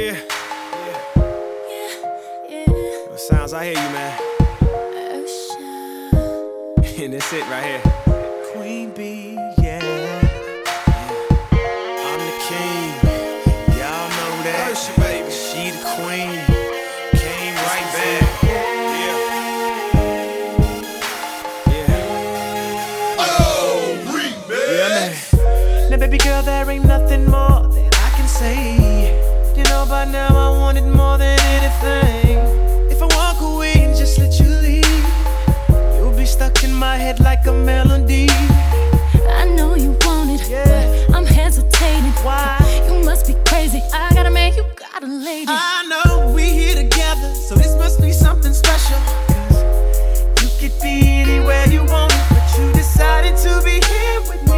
Yeah. Yeah. Sounds, I hear you, man. and that's it right here. Queen Bee, yeah. I'm the king. Y'all know that. baby. She the queen. Came right back. Yeah. Yeah. Oh, remix. Yeah, man. Now, baby girl, there ain't nothing more that I can say. You know, by now I want it more than anything. If I walk away and just let you leave, you'll be stuck in my head like a melody. I know you want it, Yeah. but I'm hesitating. Why? You must be crazy. I got a man, you got a lady. I know we here together, so this must be something special. 'Cause you could be anywhere you want, but you decided to be here with me.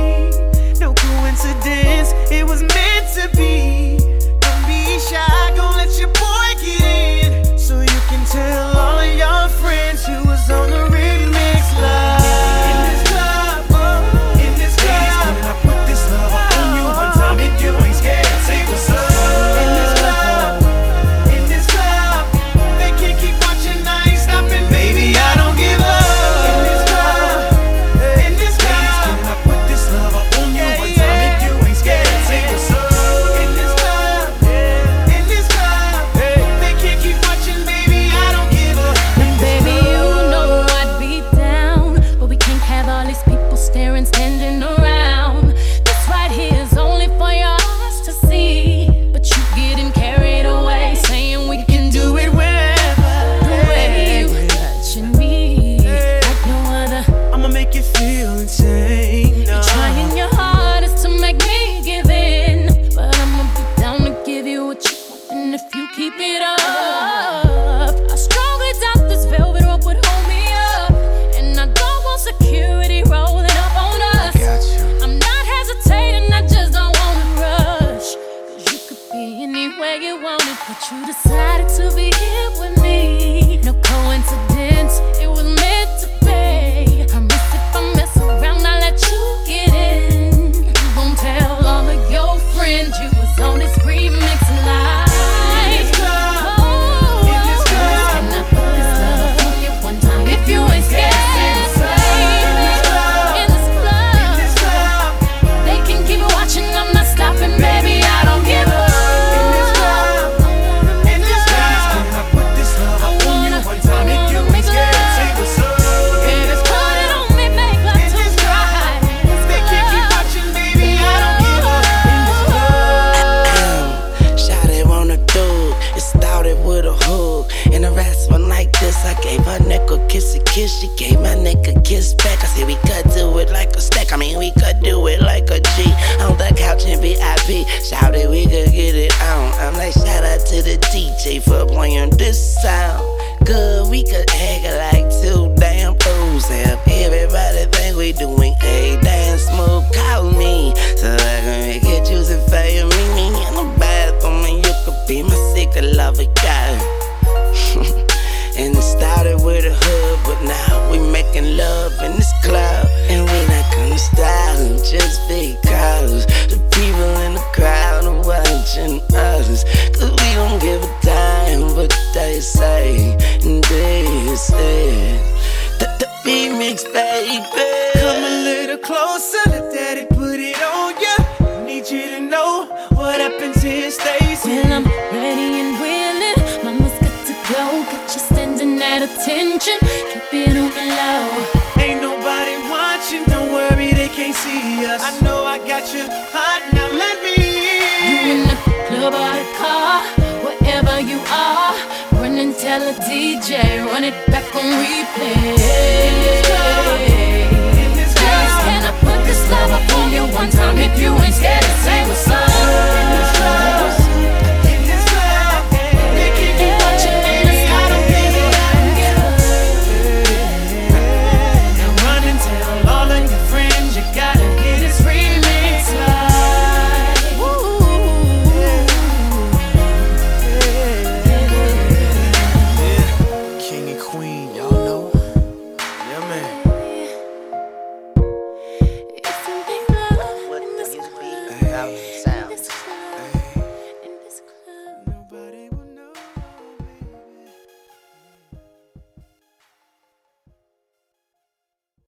You wanted, but you decided to be with a hook And one like this. I gave her neck a kiss a kiss. She gave my neck a kiss back. I said we could do it like a stack. I mean we could do it like a G. On be my secret lover girl And it started with a hood, but now we making love in this club. And we not gonna stop just because the people in the crowd are watching us. Cause we don't give a damn what they say. And this is the, the remix, baby. Attention. Keep it on the low. Ain't nobody watching, don't worry, they can't see us. I know I got you hot, now let me You in the club or the car, wherever you are. Run and tell a DJ, run it back on replay.